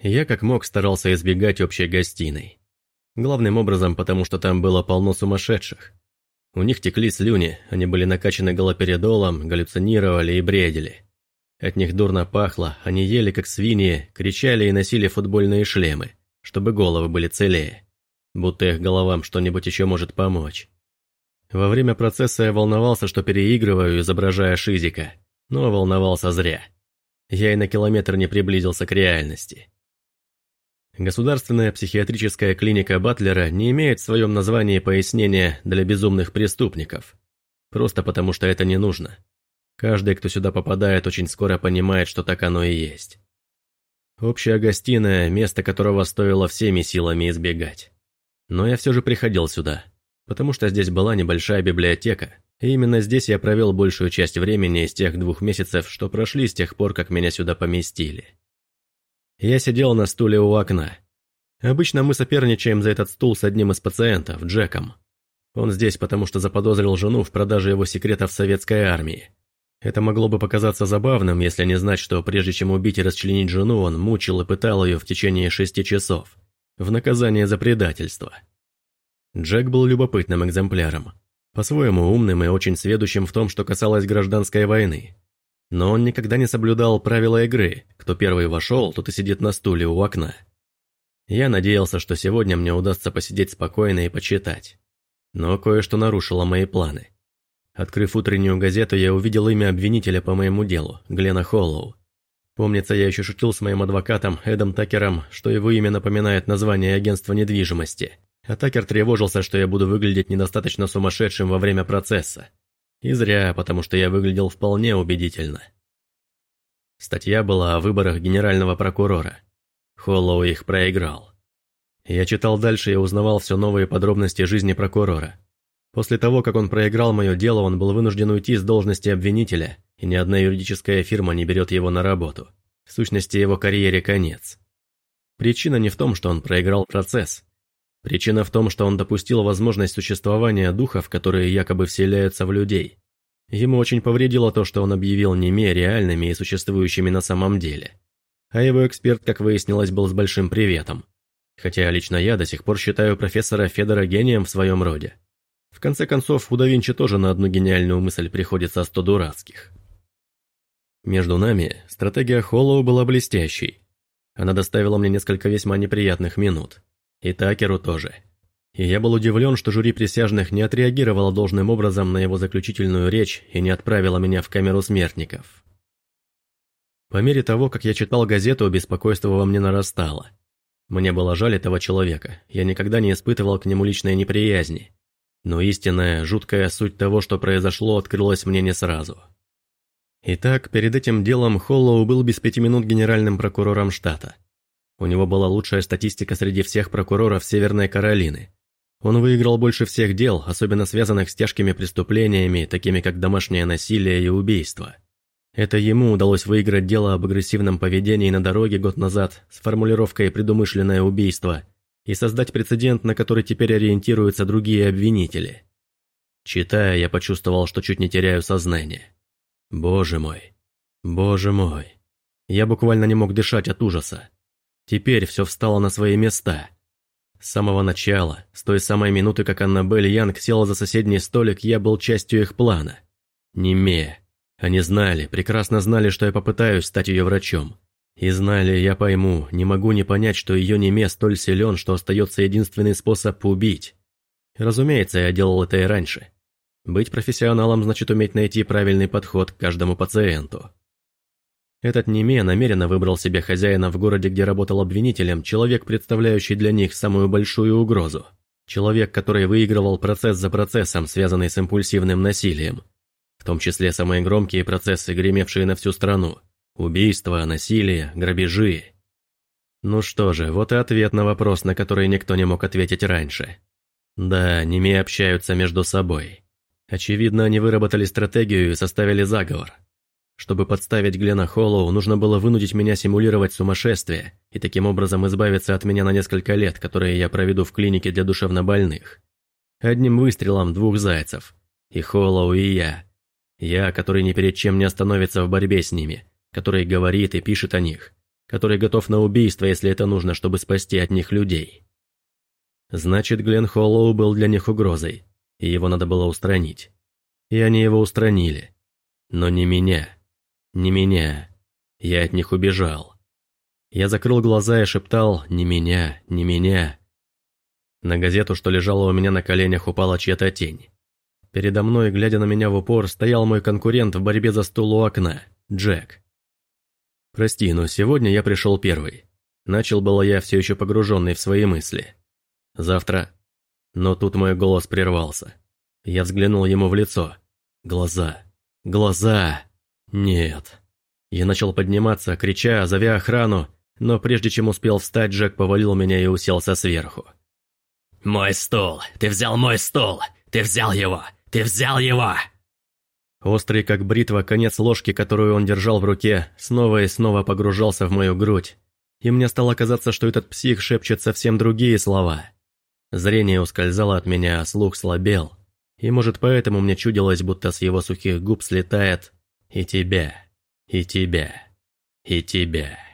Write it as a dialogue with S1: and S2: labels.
S1: Я как мог старался избегать общей гостиной. Главным образом, потому что там было полно сумасшедших. У них текли слюни, они были накачаны галоперидолом, галлюцинировали и бредили. От них дурно пахло, они ели как свиньи, кричали и носили футбольные шлемы, чтобы головы были целее. Будто их головам что-нибудь еще может помочь. Во время процесса я волновался, что переигрываю, изображая Шизика, но волновался зря. Я и на километр не приблизился к реальности. Государственная психиатрическая клиника Батлера не имеет в своем названии пояснения для безумных преступников. Просто потому, что это не нужно. Каждый, кто сюда попадает, очень скоро понимает, что так оно и есть. Общая гостиная – место которого стоило всеми силами избегать. Но я все же приходил сюда, потому что здесь была небольшая библиотека, и именно здесь я провел большую часть времени из тех двух месяцев, что прошли с тех пор, как меня сюда поместили. Я сидел на стуле у окна. Обычно мы соперничаем за этот стул с одним из пациентов, Джеком. Он здесь, потому что заподозрил жену в продаже его секретов советской армии. Это могло бы показаться забавным, если не знать, что прежде чем убить и расчленить жену, он мучил и пытал ее в течение шести часов. В наказание за предательство. Джек был любопытным экземпляром. По-своему умным и очень сведущим в том, что касалось гражданской войны. Но он никогда не соблюдал правила игры. Кто первый вошел, тот и сидит на стуле у окна. Я надеялся, что сегодня мне удастся посидеть спокойно и почитать. Но кое-что нарушило мои планы. Открыв утреннюю газету, я увидел имя обвинителя по моему делу, Глена Холлоу. Помнится, я еще шутил с моим адвокатом Эдом Такером, что его имя напоминает название агентства недвижимости. А Такер тревожился, что я буду выглядеть недостаточно сумасшедшим во время процесса. И зря, потому что я выглядел вполне убедительно. Статья была о выборах генерального прокурора. Холлоу их проиграл. Я читал дальше и узнавал все новые подробности жизни прокурора. После того, как он проиграл мое дело, он был вынужден уйти с должности обвинителя, и ни одна юридическая фирма не берет его на работу. В сущности, его карьере конец. Причина не в том, что он проиграл процесс. Причина в том, что он допустил возможность существования духов, которые якобы вселяются в людей. Ему очень повредило то, что он объявил Неме реальными и существующими на самом деле. А его эксперт, как выяснилось, был с большим приветом. Хотя лично я до сих пор считаю профессора Федора гением в своем роде. В конце концов, у да Винчи тоже на одну гениальную мысль приходится сто дурацких. Между нами стратегия Холлоу была блестящей. Она доставила мне несколько весьма неприятных минут. И Такеру тоже. И я был удивлен, что жюри присяжных не отреагировало должным образом на его заключительную речь и не отправило меня в камеру смертников. По мере того, как я читал газету, беспокойство во мне нарастало. Мне было жаль этого человека, я никогда не испытывал к нему личной неприязни. Но истинная, жуткая суть того, что произошло, открылась мне не сразу. Итак, перед этим делом Холлоу был без пяти минут генеральным прокурором штата – у него была лучшая статистика среди всех прокуроров Северной Каролины. Он выиграл больше всех дел, особенно связанных с тяжкими преступлениями, такими как домашнее насилие и убийство. Это ему удалось выиграть дело об агрессивном поведении на дороге год назад с формулировкой «предумышленное убийство» и создать прецедент, на который теперь ориентируются другие обвинители. Читая, я почувствовал, что чуть не теряю сознание. Боже мой, боже мой. Я буквально не мог дышать от ужаса. Теперь все встало на свои места. С самого начала, с той самой минуты, как Аннабель Янг села за соседний столик, я был частью их плана. Неме. Они знали, прекрасно знали, что я попытаюсь стать ее врачом. И знали, я пойму, не могу не понять, что ее неме столь силен, что остается единственный способ убить. Разумеется, я делал это и раньше. Быть профессионалом значит уметь найти правильный подход к каждому пациенту. Этот Неме намеренно выбрал себе хозяина в городе, где работал обвинителем, человек, представляющий для них самую большую угрозу. Человек, который выигрывал процесс за процессом, связанный с импульсивным насилием. В том числе самые громкие процессы, гремевшие на всю страну. Убийства, насилие, грабежи. Ну что же, вот и ответ на вопрос, на который никто не мог ответить раньше. Да, Неме общаются между собой. Очевидно, они выработали стратегию и составили заговор. Чтобы подставить Глена Холлоу, нужно было вынудить меня симулировать сумасшествие и таким образом избавиться от меня на несколько лет, которые я проведу в клинике для душевнобольных. Одним выстрелом двух зайцев. И Холлоу, и я. Я, который ни перед чем не остановится в борьбе с ними, который говорит и пишет о них, который готов на убийство, если это нужно, чтобы спасти от них людей. Значит, Глен Холлоу был для них угрозой, и его надо было устранить. И они его устранили. Но не меня. Не меня. Я от них убежал. Я закрыл глаза и шептал «Не меня, не меня». На газету, что лежала у меня на коленях, упала чья-то тень. Передо мной, глядя на меня в упор, стоял мой конкурент в борьбе за стул у окна, Джек. Прости, но сегодня я пришел первый. Начал было я все еще погруженный в свои мысли. Завтра... Но тут мой голос прервался. Я взглянул ему в лицо. Глаза. Глаза! Нет. Я начал подниматься, крича, зовя охрану, но прежде чем успел встать, Джек повалил меня и уселся сверху.
S2: «Мой стул! Ты взял мой стул! Ты взял его! Ты взял его!»
S1: Острый, как бритва, конец ложки, которую он держал в руке, снова и снова погружался в мою грудь. И мне стало казаться, что этот псих шепчет совсем другие слова. Зрение ускользало от меня, а слух слабел. И может поэтому мне чудилось, будто с его сухих губ слетает «И тебя, и тебя, и тебя».